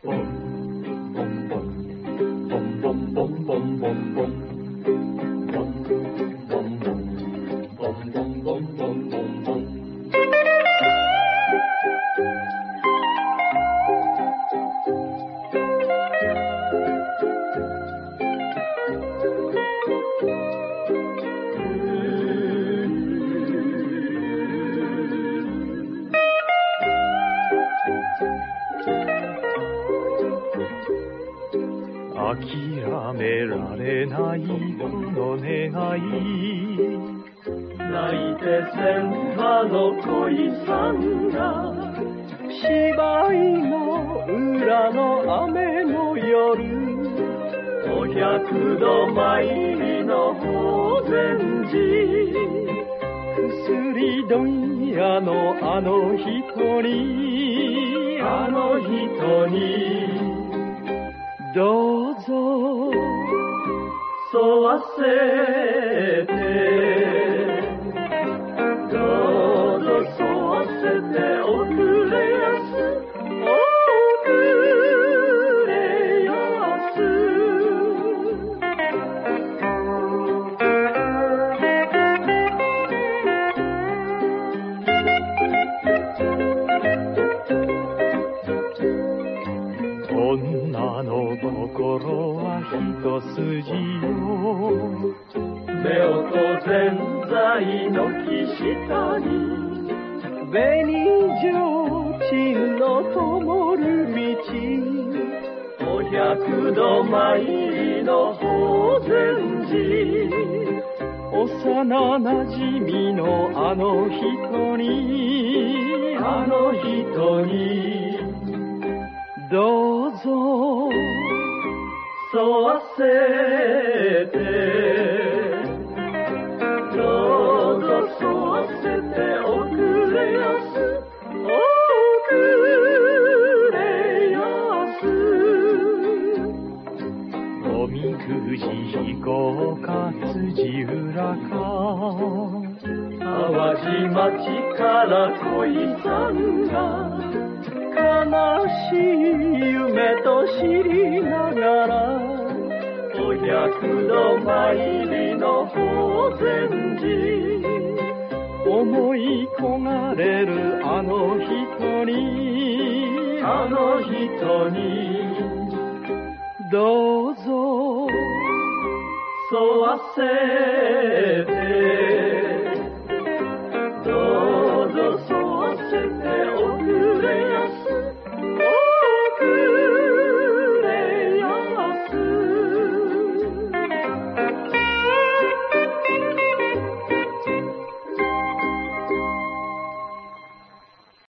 Boom! Boom! Boom! Boom! Boom! Boom! Boom! Boom! bum 諦められないこの願い泣いて千羽の恋さんが芝居の裏の雨の夜お百度参りの法禅寺薬問屋のあの人にあの人にどうぞ沿わせ女の心は一筋よす夫婦全在の木下に紅提灯の灯る道お百度参りの法禅寺。幼なじみのあの人にあの人にどうぞ。沿わせて。どうぞ沿わせておくれやす。おくれやす。おみくじ引こうか辻裏か。淡路町から恋さんが悲しい夢と知りながらお百度参りの法禅寺。思い焦がれるあの人に。あの人に。どうぞ。沿わせて